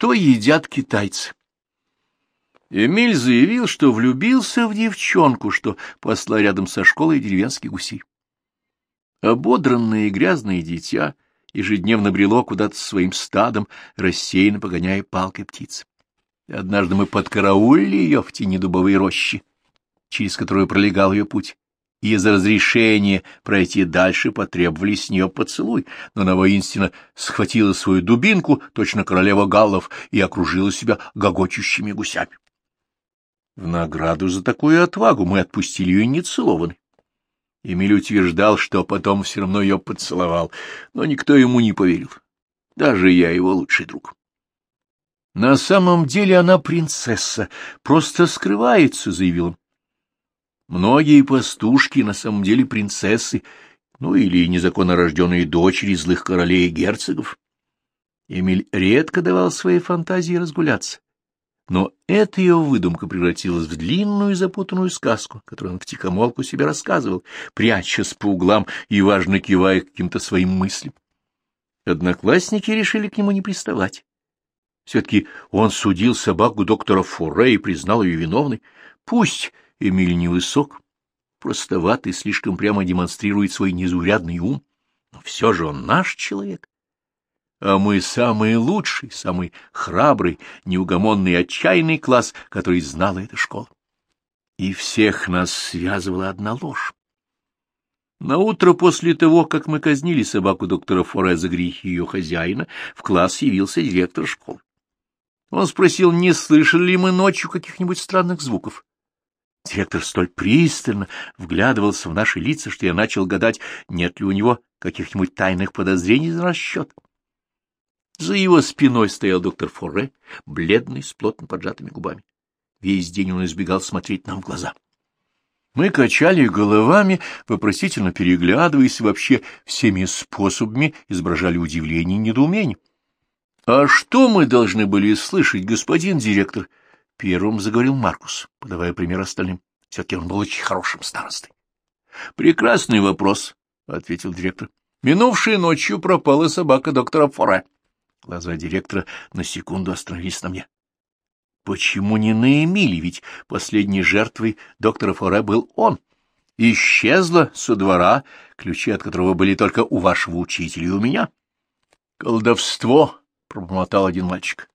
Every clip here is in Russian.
Что едят китайцы? Эмиль заявил, что влюбился в девчонку, что посла рядом со школой деревенский гусей. Ободранное и грязное дитя ежедневно брело куда-то своим стадом, рассеянно погоняя палкой птиц. Однажды мы подкараулили ее в тени дубовой рощи, через которую пролегал ее путь, и из разрешения пройти дальше потребовали с нее поцелуй, но она воинственно схватила свою дубинку, точно королева галлов, и окружила себя гогочущими гусями. В награду за такую отвагу мы отпустили ее нецелованной. Эмиль утверждал, что потом все равно ее поцеловал, но никто ему не поверил. Даже я его лучший друг. На самом деле она принцесса, просто скрывается, — заявил он. Многие пастушки на самом деле принцессы, ну или незаконно рожденные дочери злых королей и герцогов. Эмиль редко давал своей фантазии разгуляться, но эта ее выдумка превратилась в длинную и запутанную сказку, которую он втихомолку себе рассказывал, прячась по углам и важно кивая каким-то своим мыслям. Одноклассники решили к нему не приставать. Все-таки он судил собаку доктора Фуре и признал ее виновной. Пусть Эмиль невысок, простоватый, слишком прямо демонстрирует свой незаурядный ум, но все же он наш человек. А мы самый лучший, самый храбрый, неугомонный, отчаянный класс, который знала эта школа. И всех нас связывала одна ложь. На утро после того, как мы казнили собаку доктора Форе за грехи ее хозяина, в класс явился директор школы. Он спросил, не слышали ли мы ночью каких-нибудь странных звуков. Директор столь пристально вглядывался в наши лица, что я начал гадать, нет ли у него каких-нибудь тайных подозрений за наш счет. За его спиной стоял доктор Форре, бледный, с плотно поджатыми губами. Весь день он избегал смотреть нам в глаза. Мы качали головами, вопросительно переглядываясь, вообще всеми способами изображали удивление и недоумение. — А что мы должны были слышать, господин директор? — Первым заговорил Маркус, подавая пример остальным. Все-таки он был очень хорошим старостой. — Прекрасный вопрос, — ответил директор. — Минувшей ночью пропала собака доктора Форе. Глаза директора на секунду остановились на мне. — Почему не на Эмили? Ведь последней жертвой доктора Форе был он. Исчезла со двора, ключи от которого были только у вашего учителя и у меня. — Колдовство, — пробормотал один мальчик.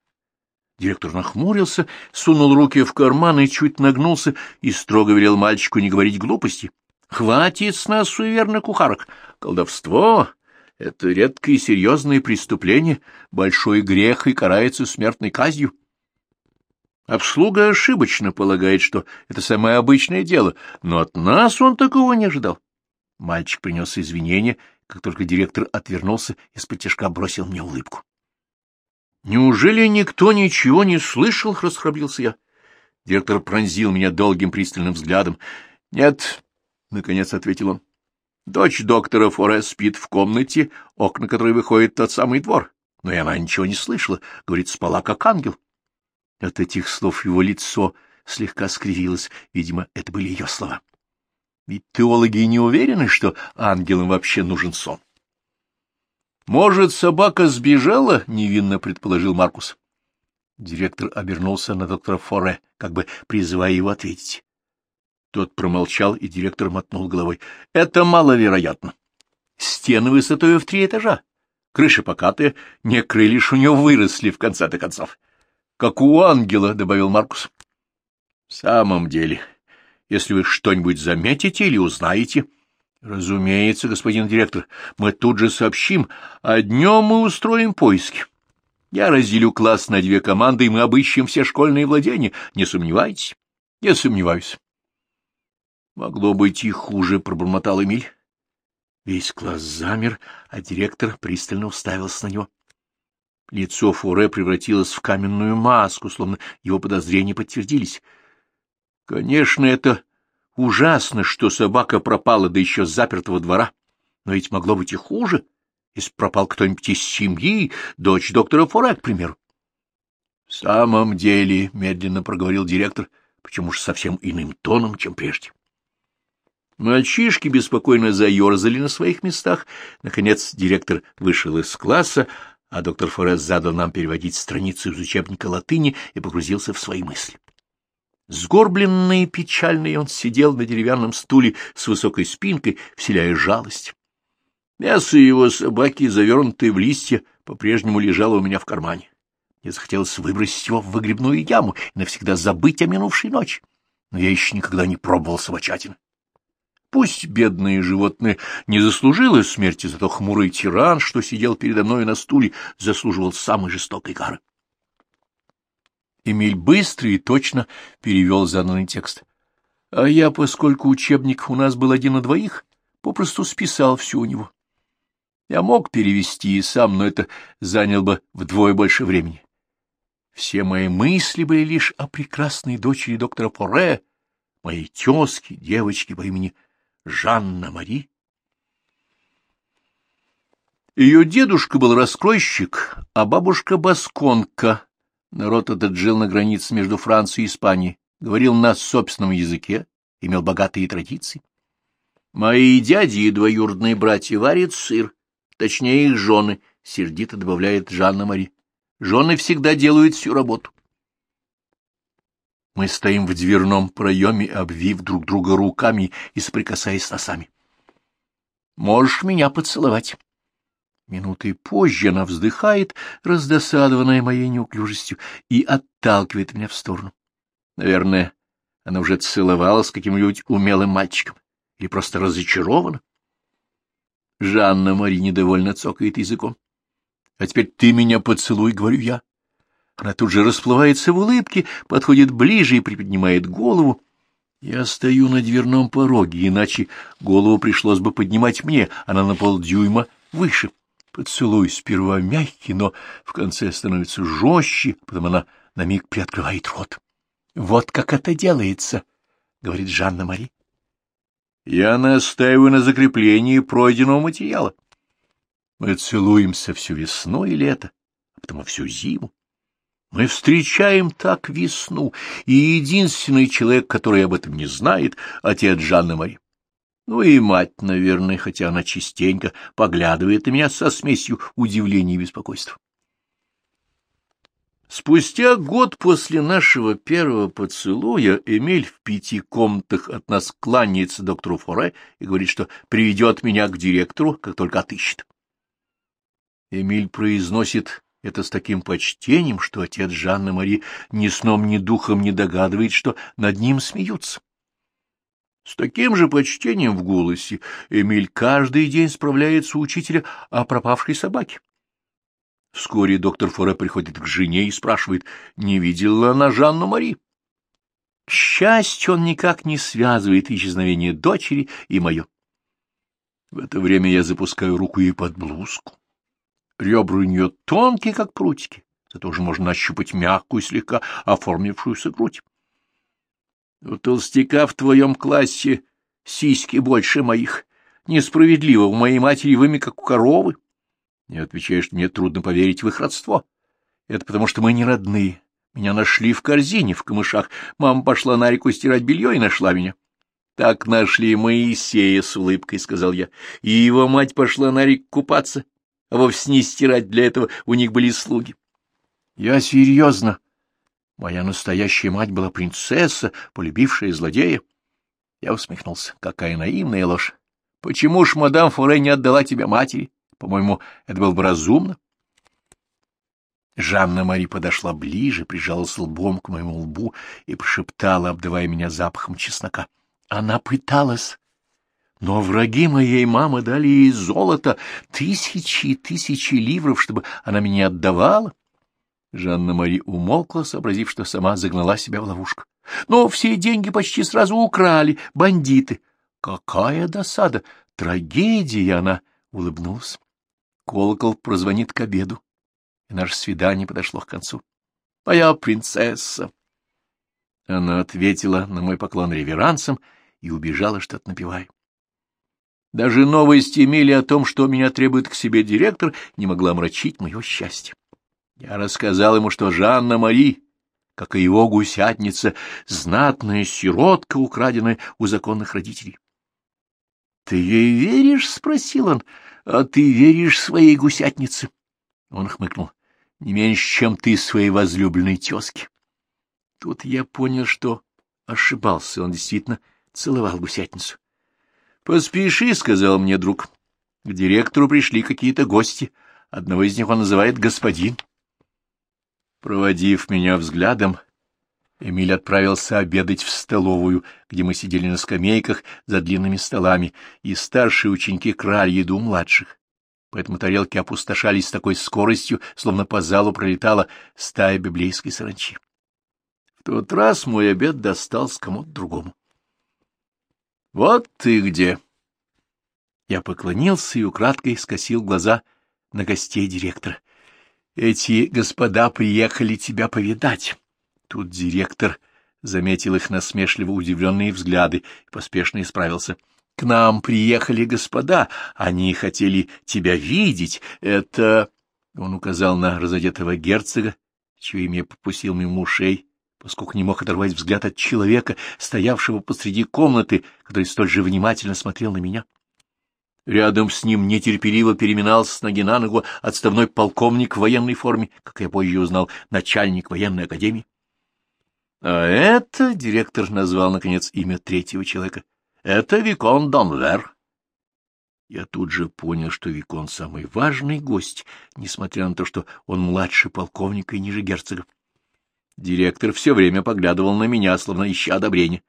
Директор нахмурился, сунул руки в карман и чуть нагнулся и строго велел мальчику не говорить глупости. — Хватит с нас суеверных кухарок. Колдовство — это редкое и серьезное преступление, большой грех и карается смертной казнью. Обслуга ошибочно полагает, что это самое обычное дело, но от нас он такого не ожидал. Мальчик принес извинения, как только директор отвернулся, из-под бросил мне улыбку. Неужели никто ничего не слышал? — расхрабрился я. Директор пронзил меня долгим пристальным взглядом. — Нет, — наконец ответил он. — Дочь доктора Форе спит в комнате, окна которой выходит тот самый двор. Но и она ничего не слышала, говорит, спала как ангел. От этих слов его лицо слегка скривилось, видимо, это были ее слова. Ведь теологи не уверены, что ангелам вообще нужен сон. «Может, собака сбежала?» — невинно предположил Маркус. Директор обернулся на доктора Форе, как бы призывая его ответить. Тот промолчал, и директор мотнул головой. «Это маловероятно. Стены высотой в три этажа. Крыша покатая, не крылья у него выросли в конце-то концов. Как у ангела», — добавил Маркус. «В самом деле, если вы что-нибудь заметите или узнаете, Разумеется, господин директор, мы тут же сообщим, а днем мы устроим поиски. Я разделю класс на две команды, и мы обыщем все школьные владения. Не сомневайтесь? Не сомневаюсь. Могло быть и хуже, — пробормотал Эмиль. Весь класс замер, а директор пристально уставился на него. Лицо Фуре превратилось в каменную маску, словно его подозрения подтвердились. Конечно, это Ужасно, что собака пропала, да еще с запертого двора. Но ведь могло быть и хуже, если пропал кто-нибудь из семьи, дочь доктора Форе, к примеру. — В самом деле, — медленно проговорил директор, почему же совсем иным тоном, чем прежде. Мальчишки беспокойно заерзали на своих местах. Наконец директор вышел из класса, а доктор Форес задал нам переводить страницу из учебника латыни и погрузился в свои мысли. Сгорбленный и печальный он сидел на деревянном стуле с высокой спинкой, вселяя жалость. Мясо его собаки, завернутое в листья, по-прежнему лежало у меня в кармане. Мне захотелось выбросить его в выгребную яму и навсегда забыть о минувшей ночи. Но я еще никогда не пробовал собачатины. Пусть бедное животное не заслужило смерти, зато хмурый тиран, что сидел передо мной на стуле, заслуживал самой жестокой кары. Эмиль быстро и точно перевел заданный текст. А я, поскольку учебник у нас был один на двоих, попросту списал все у него. Я мог перевести и сам, но это заняло бы вдвое больше времени. Все мои мысли были лишь о прекрасной дочери доктора Поре, моей тезке, девочке по имени Жанна Мари. Ее дедушка был раскройщик, а бабушка — басконка. Народ этот жил на границе между Францией и Испанией, говорил на собственном языке, имел богатые традиции. Мои дяди и двоюродные братья варят сыр, точнее их жены, — сердито добавляет Жанна Мари. Жены всегда делают всю работу. Мы стоим в дверном проеме, обвив друг друга руками и соприкасаясь носами. Можешь меня поцеловать. Минуты позже она вздыхает, раздосадованная моей неуклюжестью, и отталкивает меня в сторону. Наверное, она уже целовалась с каким-нибудь умелым мальчиком или просто разочарована. Жанна Мари недовольно цокает языком. — А теперь ты меня поцелуй, — говорю я. Она тут же расплывается в улыбке, подходит ближе и приподнимает голову. Я стою на дверном пороге, иначе голову пришлось бы поднимать мне, она на полдюйма выше. Поцелуй сперва мягкий, но в конце становится жестче, потом она на миг приоткрывает рот. — Вот как это делается, — говорит Жанна-Мари. Я настаиваю на закреплении пройденного материала. Мы целуемся всю весну и лето, а потом всю зиму. Мы встречаем так весну, и единственный человек, который об этом не знает, — отец Жанны Мари. Ну и мать, наверное, хотя она частенько поглядывает на меня со смесью удивления и беспокойства. Спустя год после нашего первого поцелуя Эмиль в пяти комнатах от нас кланяется доктору Форе и говорит, что приведет меня к директору, как только отыщет. Эмиль произносит это с таким почтением, что отец Жанны Мари ни сном, ни духом не догадывает, что над ним смеются. С таким же почтением в голосе Эмиль каждый день справляется у учителя о пропавшей собаке. Вскоре доктор Форе приходит к жене и спрашивает, не видела она Жанну Мари. К счастью, он никак не связывает исчезновение дочери и мое. В это время я запускаю руку ей под блузку. Ребра у нее тонкие, как прутики, зато уже можно нащупать мягкую, слегка оформившуюся грудь. У толстяка в твоем классе сиськи больше моих. Несправедливо, у моей матери выми, как у коровы. Не отвечаешь, мне трудно поверить в их родство. Это потому, что мы не родные. Меня нашли в корзине в камышах. Мама пошла на реку стирать белье и нашла меня. Так нашли Моисея с улыбкой, — сказал я. И его мать пошла на реку купаться а вовсе не стирать для этого у них были слуги. Я серьезно. Моя настоящая мать была принцесса, полюбившая злодея. Я усмехнулся. Какая наивная ложь. Почему ж мадам Форе не отдала тебя матери? По-моему, это было бы разумно. Жанна-Мари подошла ближе, прижалась лбом к моему лбу и прошептала, обдавая меня запахом чеснока. Она пыталась но враги моей мамы дали ей золото, тысячи и тысячи ливров, чтобы она меня отдавала. Жанна-Мари умолкла, сообразив, что сама загнала себя в ловушку. Но все деньги почти сразу украли бандиты. Какая досада! Трагедия! Она улыбнулась. Колокол прозвонит к обеду, и наше свидание подошло к концу. Моя принцесса! Она ответила на мой поклон реверансом и убежала, что-то напевая. Даже новость Эмили о том, что меня требует к себе директор, не могла омрачить мое счастье. Я рассказал ему, что Жанна Мари, как и его гусятница, знатная сиротка, украденная у законных родителей. — Ты ей веришь? — спросил он. — А ты веришь своей гусятнице? Он хмыкнул. — Не меньше, чем ты своей возлюбленной тезки. Тут я понял, что ошибался. Он действительно целовал гусятницу. — Поспеши, — сказал мне друг. К директору пришли какие-то гости. Одного из них он называет господин. Проводив меня взглядом, Эмиль отправился обедать в столовую, где мы сидели на скамейках за длинными столами, и старшие ученики крали еду младших. Поэтому тарелки опустошались с такой скоростью, словно по залу пролетала стая библейской саранчи. В тот раз мой обед достался кому-то другому. — Вот ты где! Я поклонился и украдкой скосил глаза на гостей директора. — Эти господа приехали тебя повидать. Тут директор заметил их насмешливо удивленные взгляды и поспешно исправился. — К нам приехали господа, они хотели тебя видеть. Это... Он указал на разодетого герцога, чье имя попустил мимо ушей, поскольку не мог оторвать взгляд от человека, стоявшего посреди комнаты, который столь же внимательно смотрел на меня. Рядом с ним нетерпеливо переминался с ноги на ногу отставной полковник в военной форме, как я позже узнал, начальник военной академии. А это, — директор назвал, наконец, имя третьего человека, — это Викон Донвер. Я тут же понял, что Викон — самый важный гость, несмотря на то, что он младше полковника и ниже герцога. Директор все время поглядывал на меня, словно ища одобрения.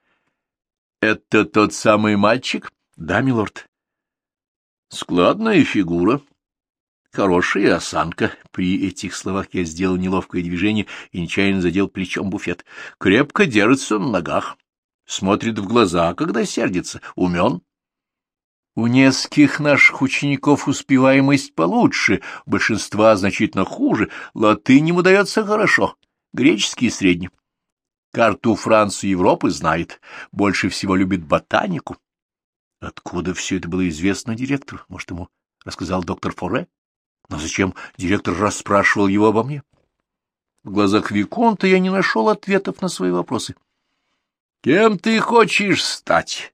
— Это тот самый мальчик? — Да, милорд. — Складная фигура, Хорошая осанка. При этих словах я сделал неловкое движение и нечаянно задел плечом буфет. Крепко держится на ногах. Смотрит в глаза, когда сердится. Умен. У нескольких наших учеников успеваемость получше, большинства значительно хуже. Латынь ему дается хорошо, греческий средний. Карту Франции и Европы знает, больше всего любит ботанику. Откуда все это было известно директору? Может, ему рассказал доктор Форе? Но зачем директор расспрашивал его обо мне? В глазах Виконта я не нашел ответов на свои вопросы. — Кем ты хочешь стать?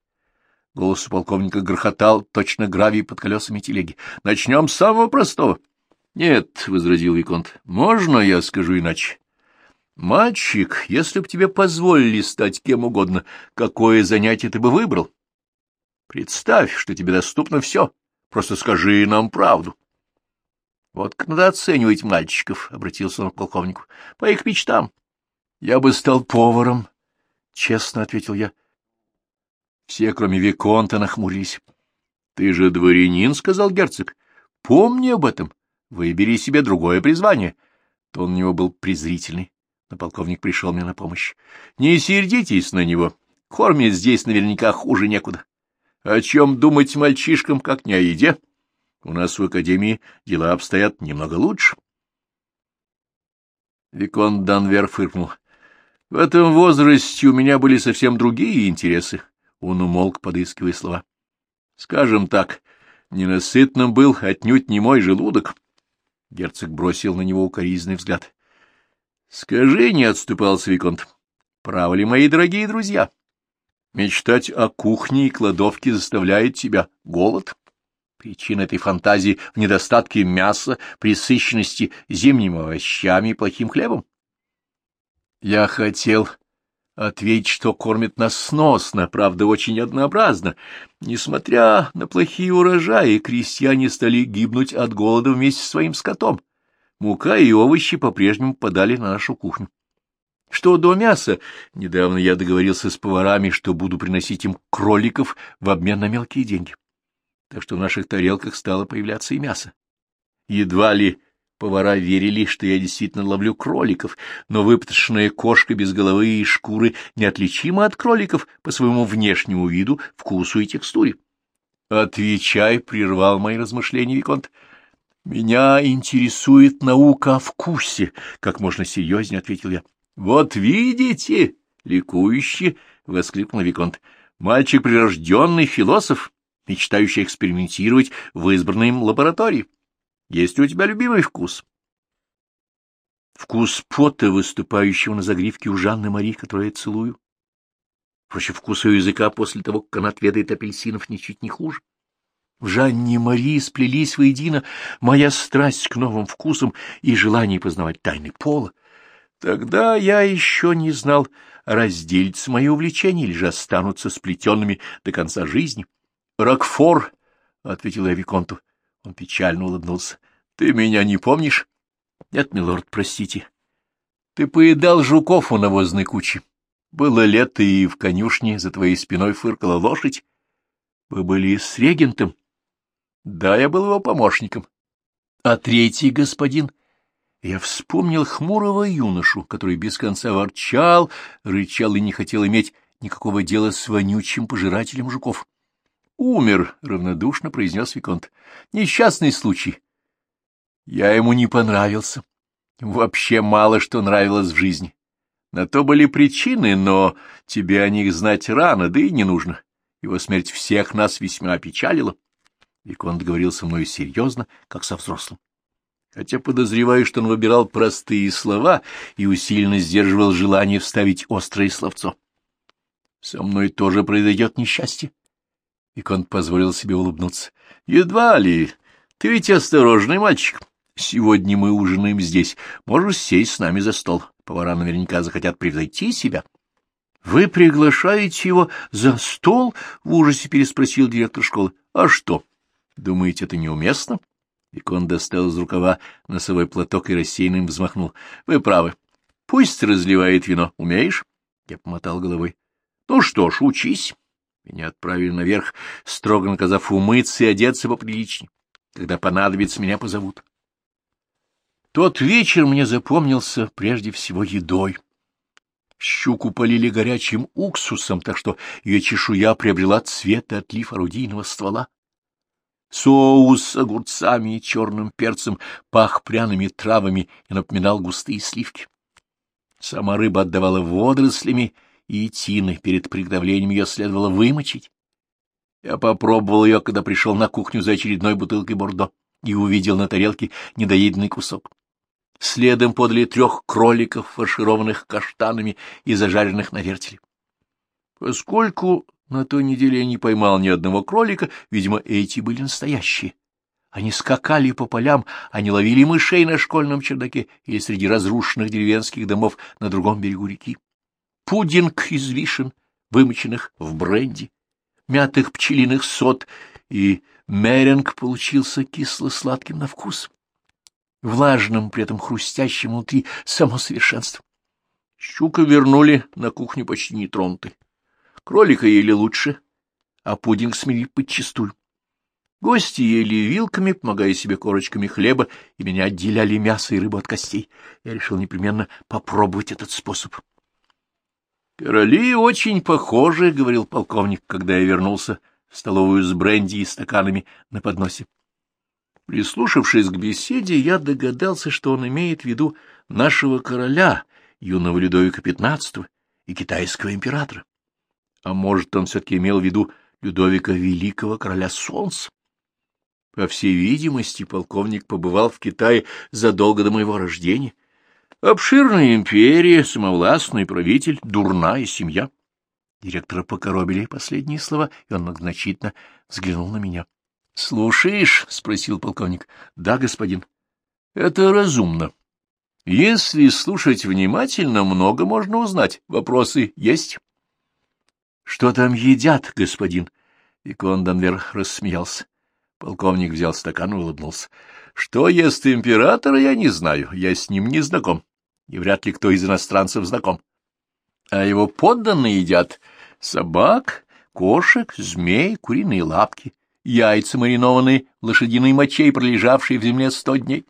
Голос полковника грохотал, точно гравий под колесами телеги. — Начнем с самого простого. — Нет, — возразил Виконт, — можно я скажу иначе? — Мальчик, если б тебе позволили стать кем угодно, какое занятие ты бы выбрал? Представь, что тебе доступно все. Просто скажи нам правду. — Вот как надо оценивать мальчиков, — обратился он к полковнику, — по их мечтам. — Я бы стал поваром, — честно ответил я. Все, кроме Виконта, нахмурились. — Ты же дворянин, — сказал герцог. — Помни об этом. Выбери себе другое призвание. То он у него был презрительный, но полковник пришел мне на помощь. — Не сердитесь на него. Кормить здесь наверняка хуже некуда. О чем думать мальчишкам, как не о еде? — у нас в академии дела обстоят немного лучше. Викон Данвер фыркнул. В этом возрасте у меня были совсем другие интересы. Он умолк, подыскивая слова. Скажем так, ненасытным был отнюдь не мой желудок. Герцог бросил на него укоризненный взгляд. — Скажи, — не отступался Виконт, — правы ли мои дорогие друзья? Мечтать о кухне и кладовке заставляет тебя голод? Причина этой фантазии в недостатке мяса, присыщенности зимними овощами и плохим хлебом. Я хотел ответить, что кормит нас сносно, правда, очень однообразно. Несмотря на плохие урожаи, крестьяне стали гибнуть от голода вместе с своим скотом. Мука и овощи по-прежнему подали на нашу кухню. Что до мяса, недавно я договорился с поварами, что буду приносить им кроликов в обмен на мелкие деньги так что в наших тарелках стало появляться и мясо. Едва ли повара верили, что я действительно ловлю кроликов, но выпотрошенная кошка без головы и шкуры неотличима от кроликов по своему внешнему виду, вкусу и текстуре. «Отвечай», — прервал мои размышления Виконт. «Меня интересует наука о вкусе», — как можно серьезнее ответил я. «Вот видите!» — ликующе воскликнул Виконт. «Мальчик прирожденный философ, мечтающий экспериментировать в избранной им лаборатории. Есть у тебя любимый вкус? Вкус пота, выступающего на загривке у Жанны Мари, которую я целую. Впрочем, вкус ее языка после того, как она отведает апельсинов, ничуть не хуже. В Жанне Марии сплелись воедино моя страсть к новым вкусам и желание познавать тайны пола. Тогда я еще не знал, разделятся мои увлечения или же останутся сплетенными до конца жизни. — Рокфор, — ответил я Виконту. Он печально улыбнулся. — Ты меня не помнишь? — Нет, милорд, простите. Ты поедал жуков у навозной кучи. Было лето, и в конюшне за твоей спиной фыркала лошадь. Вы были с регентом? Да, я был его помощником. А третий господин? Я вспомнил хмурого юношу, который без конца ворчал, рычал и не хотел иметь никакого дела с вонючим пожирателем жуков. «Умер», — равнодушно произнес Виконт. «Несчастный случай. Я ему не понравился. Вообще мало что нравилось в жизни. На то были причины, но тебе о них знать рано, да и не нужно. Его смерть всех нас весьма опечалила. Виконт говорил со мной серьезно, как со взрослым. Хотя подозреваю, что он выбирал простые слова и усиленно сдерживал желание вставить острое словцо. Со мной тоже произойдет несчастье. Виконт позволил себе улыбнуться. Едва ли. Ты ведь осторожный мальчик. Сегодня мы ужинаем здесь. Можешь сесть с нами за стол. Повара наверняка захотят превзойти себя. — Вы приглашаете его за стол? — в ужасе переспросил директор школы. — А что? Думаете, это неуместно? Викон достал из рукава носовой платок и рассеянным взмахнул. — Вы правы. Пусть разливает вино. Умеешь? Я помотал головой. — Ну что ж, учись. Меня отправили наверх, строго наказав умыться и одеться поприличней. Когда понадобится, меня позовут. Тот вечер мне запомнился прежде всего едой. Щуку полили горячим уксусом, так что ее чешуя приобрела цвет и отлив орудийного ствола. Соус с огурцами и черным перцем пах пряными травами и напоминал густые сливки. Сама рыба отдавала водорослями и тины, перед приготовлением ее следовало вымочить. Я попробовал ее, когда пришел на кухню за очередной бутылкой бордо и увидел на тарелке недоеденный кусок следом подали трех кроликов, фаршированных каштанами и зажаренных на вертеле. Поскольку на той неделе я не поймал ни одного кролика, видимо, эти были настоящие. Они скакали по полям, они ловили мышей на школьном чердаке или среди разрушенных деревенских домов на другом берегу реки. Пудинг из вишен, вымоченных в бренди, мятых пчелиных сот, и меринг получился кисло-сладким на вкус влажным, при этом хрустящим внутри, само совершенство. Щука вернули на кухню почти нетронутой. Кролика ели лучше, а пудинг смели подчистую. Гости ели вилками, помогая себе корочками хлеба, и меня отделяли мясо и рыбу от костей. Я решил непременно попробовать этот способ. — Короли очень похожи, — говорил полковник, когда я вернулся в столовую с бренди и стаканами на подносе. Прислушавшись к беседе, я догадался, что он имеет в виду нашего короля, юного Людовика XV и китайского императора. А может, он все-таки имел в виду Людовика Великого, короля Солнца? По всей видимости, полковник побывал в Китае задолго до моего рождения. Обширная империя, самовластный правитель, дурная семья. Директора покоробили последние слова, и он многозначительно взглянул на меня. — Слушаешь? — спросил полковник. — Да, господин. — Это разумно. Если слушать внимательно, много можно узнать. Вопросы есть? — Что там едят, господин? И Конданвер рассмеялся. Полковник взял стакан и улыбнулся. — Что ест император, я не знаю. Я с ним не знаком. И вряд ли кто из иностранцев знаком. А его подданные едят собак, кошек, змей, куриные лапки яйца, маринованные лошадиной мочей, пролежавшие в земле сто дней,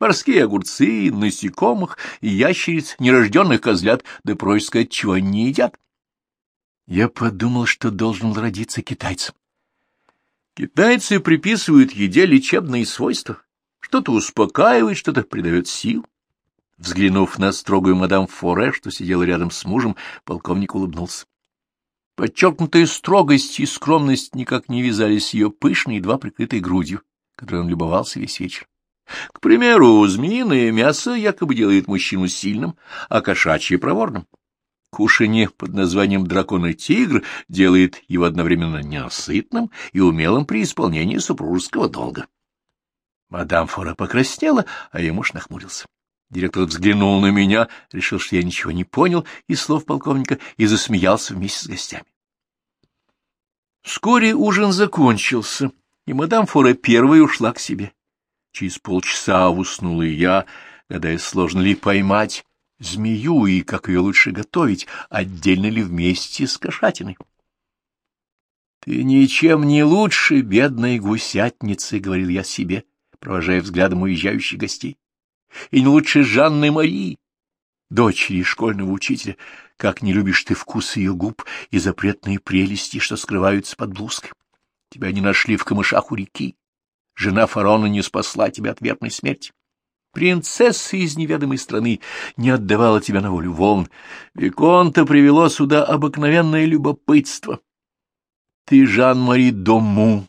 морские огурцы, насекомых ящериц, нерожденных козлят, да проще сказать, чего они не едят. Я подумал, что должен родиться китайцем. Китайцы приписывают еде лечебные свойства, что-то успокаивает, что-то придает сил. Взглянув на строгую мадам Форе, что сидела рядом с мужем, полковник улыбнулся. Подчеркнутая строгость и скромность никак не вязались с ее пышной, едва прикрытой грудью, которой он любовался весь вечер. К примеру, змеиное мясо якобы делает мужчину сильным, а кошачье — проворным. Кушанье под названием «Дракон и тигр» делает его одновременно ненасытным и умелым при исполнении супружеского долга. Мадам Фора покраснела, а я муж нахмурился. Директор взглянул на меня, решил, что я ничего не понял из слов полковника, и засмеялся вместе с гостями. Вскоре ужин закончился, и мадам Фора первой ушла к себе. Через полчаса уснула и я, гадая, сложно ли поймать змею и как ее лучше готовить, отдельно ли вместе с кошатиной. — Ты ничем не лучше бедной гусятницы, — говорил я себе, провожая взглядом уезжающих гостей, — и не лучше Жанны Марии, дочери школьного учителя, как не любишь ты вкус ее губ и запретные прелести, что скрываются под блузкой. Тебя не нашли в камышах у реки. Жена фараона не спасла тебя от верной смерти. Принцесса из неведомой страны не отдавала тебя на волю волн. Виконта привело сюда обыкновенное любопытство. Ты Жан-Мари Дому,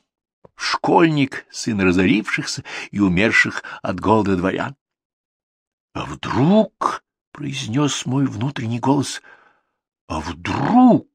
школьник, сын разорившихся и умерших от голода дворян. А вдруг, — произнес мой внутренний голос, — а вдруг